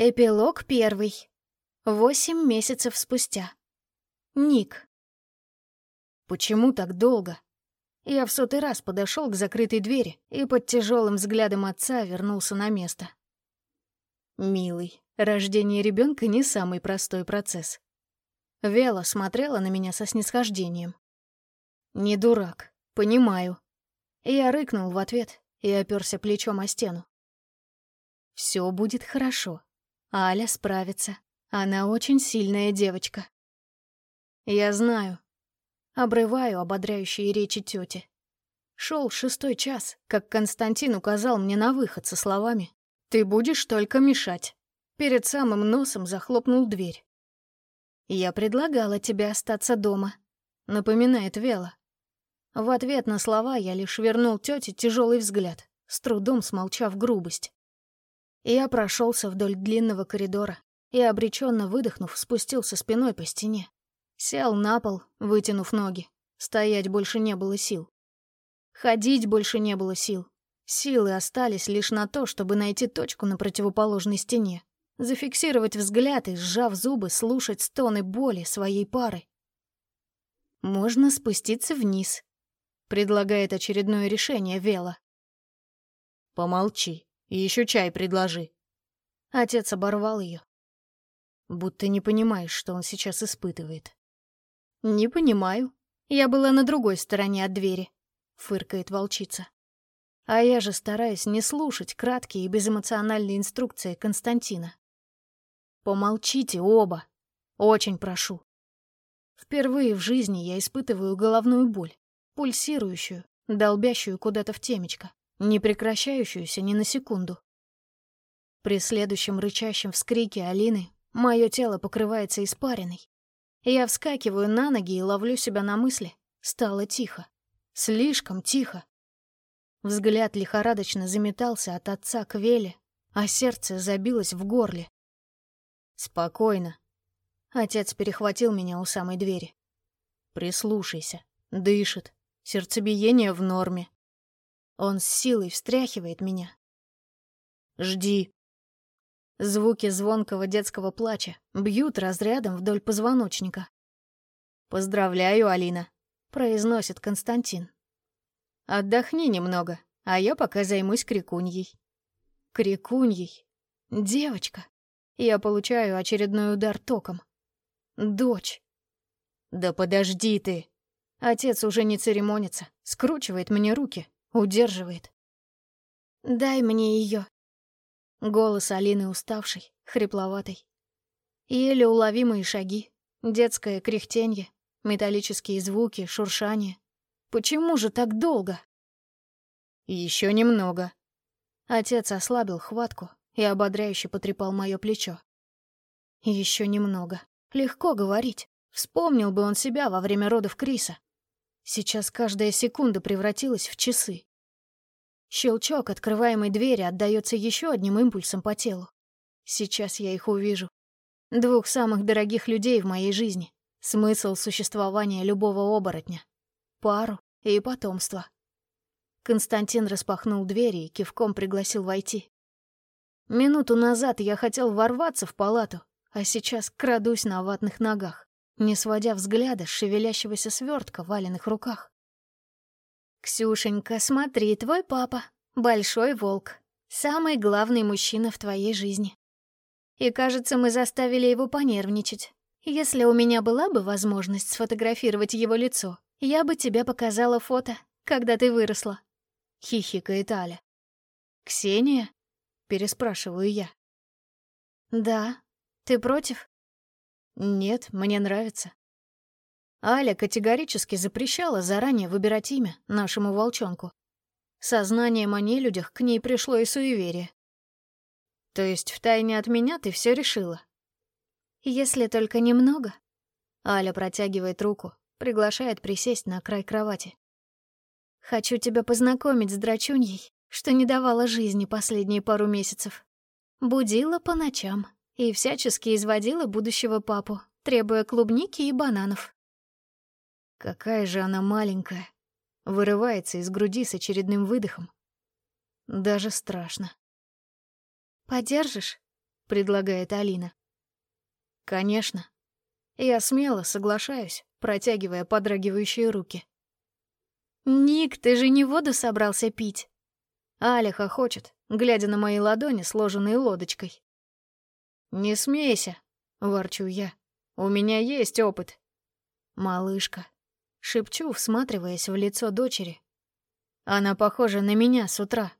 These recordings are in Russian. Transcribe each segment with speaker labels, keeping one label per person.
Speaker 1: Эпилог первый. Восемь месяцев спустя. Ник. Почему так долго? Я в сотый раз подошел к закрытой двери и под тяжелым взглядом отца вернулся на место. Милый, рождение ребенка не самый простой процесс. Вела смотрела на меня со снисхождением. Не дурак, понимаю. Я рыкнул в ответ и оперся плечом о стену. Все будет хорошо. Аля справится. Она очень сильная девочка. Я знаю. Обрываю ободряющие речи тети. Шел шестой час, как Константин указал мне на выход со словами «Ты будешь только мешать». Перед самым носом захлопнул дверь. «Я предлагала тебе остаться дома», — напоминает Вела. В ответ на слова я лишь вернул тете тяжелый взгляд, с трудом смолчав грубость. Я прошелся вдоль длинного коридора и, обреченно выдохнув, спустился спиной по стене. Сел на пол, вытянув ноги. Стоять больше не было сил. Ходить больше не было сил. Силы остались лишь на то, чтобы найти точку на противоположной стене, зафиксировать взгляд и, сжав зубы, слушать стоны боли своей пары. «Можно спуститься вниз», — предлагает очередное решение Вела. «Помолчи», и еще чай предложи». Отец оборвал ее. Будто не понимаешь, что он сейчас испытывает. «Не понимаю. Я была на другой стороне от двери», — фыркает волчица. А я же стараюсь не слушать краткие и безэмоциональные инструкции Константина. «Помолчите оба. Очень прошу». Впервые в жизни я испытываю головную боль, пульсирующую, долбящую куда-то в темечко не прекращающуюся ни на секунду. При следующем рычащем вскрике Алины мое тело покрывается испариной. Я вскакиваю на ноги и ловлю себя на мысли. Стало тихо. Слишком тихо. Взгляд лихорадочно заметался от отца к Веле, а сердце забилось в горле. «Спокойно». Отец перехватил меня у самой двери. «Прислушайся. Дышит. Сердцебиение в норме. Он с силой встряхивает меня. «Жди». Звуки звонкого детского плача бьют разрядом вдоль позвоночника. «Поздравляю, Алина», — произносит Константин. «Отдохни немного, а я пока займусь крикуньей». Крикуньей. Девочка. Я получаю очередной удар током. Дочь. «Да подожди ты!» Отец уже не церемонится, скручивает мне руки, Удерживает. «Дай мне ее. Голос Алины уставший, хрипловатый. Еле уловимые шаги, детское кряхтенье, металлические звуки, шуршание. Почему же так долго? Еще немного. Отец ослабил хватку и ободряюще потрепал мое плечо. Еще немного. Легко говорить. Вспомнил бы он себя во время родов Криса. Сейчас каждая секунда превратилась в часы. Щелчок открываемой двери отдаётся ещё одним импульсом по телу. Сейчас я их увижу. Двух самых дорогих людей в моей жизни. Смысл существования любого оборотня. Пару и потомство. Константин распахнул двери и кивком пригласил войти. Минуту назад я хотел ворваться в палату, а сейчас крадусь на ватных ногах не сводя взгляда с шевелящегося свертка в валенных руках. «Ксюшенька, смотри, твой папа — большой волк, самый главный мужчина в твоей жизни. И, кажется, мы заставили его понервничать. Если у меня была бы возможность сфотографировать его лицо, я бы тебе показала фото, когда ты выросла», — хихикает Аля. «Ксения?» — переспрашиваю я. «Да. Ты против?» Нет, мне нравится. Аля категорически запрещала заранее выбирать имя нашему волчонку. Сознанием о нелюдях к ней пришло и суеверие. То есть втайне от меня ты все решила? Если только немного. Аля протягивает руку, приглашает присесть на край кровати. Хочу тебя познакомить с драчуньей, что не давала жизни последние пару месяцев. Будила по ночам и всячески изводила будущего папу, требуя клубники и бананов. Какая же она маленькая. Вырывается из груди с очередным выдохом. Даже страшно. «Подержишь?» предлагает Алина. Конечно. Я смело соглашаюсь, протягивая подрагивающие руки. «Ник, ты же не воду собрался пить?» Аля хохочет, глядя на мои ладони, сложенные лодочкой. «Не смейся», — ворчу я. «У меня есть опыт». «Малышка», — шепчу, всматриваясь в лицо дочери. Она похожа на меня с утра.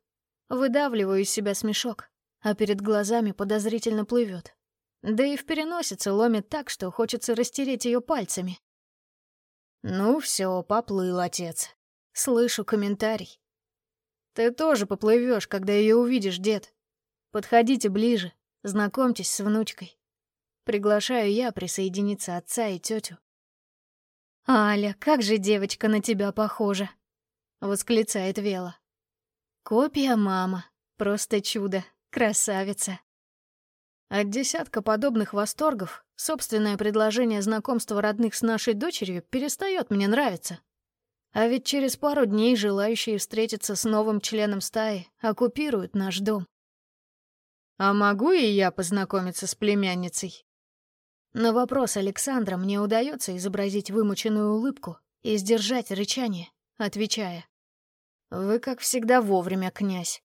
Speaker 1: Выдавливаю из себя смешок, а перед глазами подозрительно плывет. Да и в переносице ломит так, что хочется растереть ее пальцами. «Ну все, поплыл отец». Слышу комментарий. «Ты тоже поплывешь, когда ее увидишь, дед. Подходите ближе, знакомьтесь с внучкой». Приглашаю я присоединиться отца и тетю. «Аля, как же девочка на тебя похожа!» — восклицает Вела. «Копия мама. Просто чудо. Красавица». От десятка подобных восторгов собственное предложение знакомства родных с нашей дочерью перестает мне нравиться. А ведь через пару дней желающие встретиться с новым членом стаи оккупируют наш дом. «А могу и я познакомиться с племянницей?» На вопрос Александра мне удается изобразить вымученную улыбку и сдержать рычание, отвечая. «Вы, как всегда, вовремя, князь.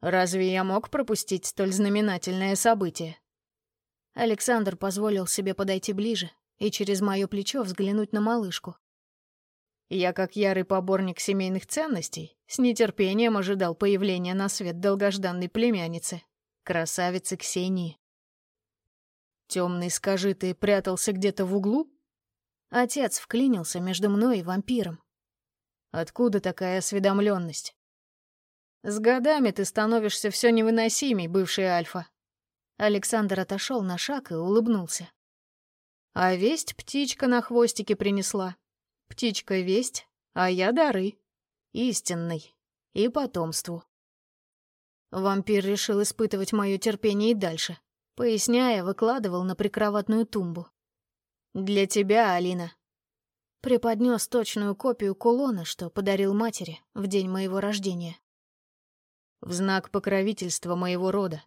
Speaker 1: Разве я мог пропустить столь знаменательное событие? Александр позволил себе подойти ближе и через мое плечо взглянуть на малышку. Я, как ярый поборник семейных ценностей, с нетерпением ожидал появления на свет долгожданной племянницы, красавицы Ксении. Темный, скажи, ты прятался где-то в углу? Отец вклинился между мной и вампиром. Откуда такая осведомленность? С годами ты становишься все невыносимей, бывший Альфа. Александр отошел на шаг и улыбнулся. А весть птичка на хвостике принесла. Птичка весть, а я дары. Истинный. И потомству. Вампир решил испытывать мое терпение и дальше. Поясняя, выкладывал на прикроватную тумбу. «Для тебя, Алина». Преподнес точную копию кулона, что подарил матери в день моего рождения в знак покровительства моего рода.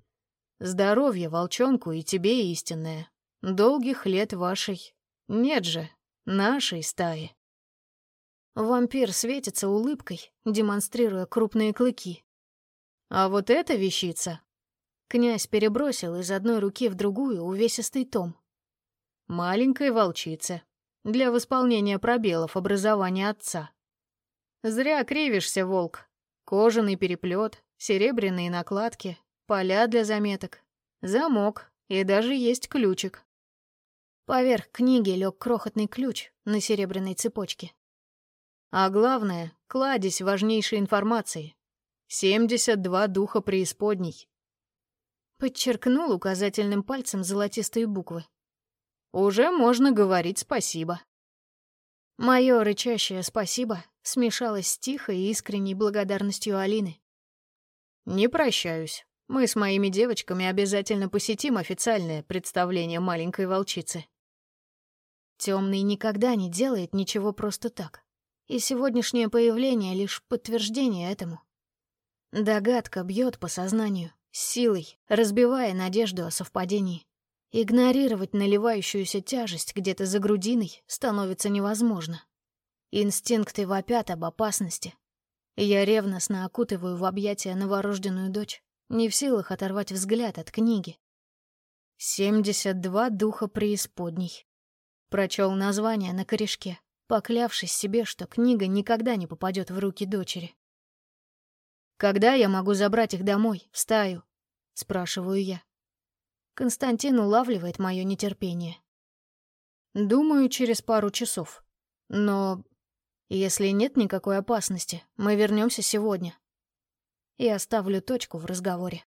Speaker 1: Здоровье волчонку и тебе истинное. Долгих лет вашей... Нет же, нашей стаи. Вампир светится улыбкой, демонстрируя крупные клыки. А вот эта вещица... Князь перебросил из одной руки в другую увесистый том. Маленькой волчице. Для восполнения пробелов образования отца. Зря кривишься, волк. Кожаный переплет, серебряные накладки, поля для заметок, замок и даже есть ключик. Поверх книги лег крохотный ключ на серебряной цепочке. А главное, кладезь важнейшей информации. 72 духа преисподней. Подчеркнул указательным пальцем золотистые буквы. Уже можно говорить спасибо. Мое рычащее спасибо смешалось с тихой и искренней благодарностью Алины. «Не прощаюсь. Мы с моими девочками обязательно посетим официальное представление маленькой волчицы». Темный никогда не делает ничего просто так. И сегодняшнее появление — лишь подтверждение этому. Догадка бьет по сознанию, силой, разбивая надежду о совпадении. Игнорировать наливающуюся тяжесть где-то за грудиной становится невозможно. Инстинкты вопят об опасности, я ревностно окутываю в объятия новорожденную дочь, не в силах оторвать взгляд от книги. «Семьдесят два духа преисподней». Прочел название на корешке, поклявшись себе, что книга никогда не попадет в руки дочери. «Когда я могу забрать их домой, в стаю?» — спрашиваю я. Константин улавливает мое нетерпение. «Думаю, через пару часов. Но если нет никакой опасности, мы вернемся сегодня. Я ставлю точку в разговоре.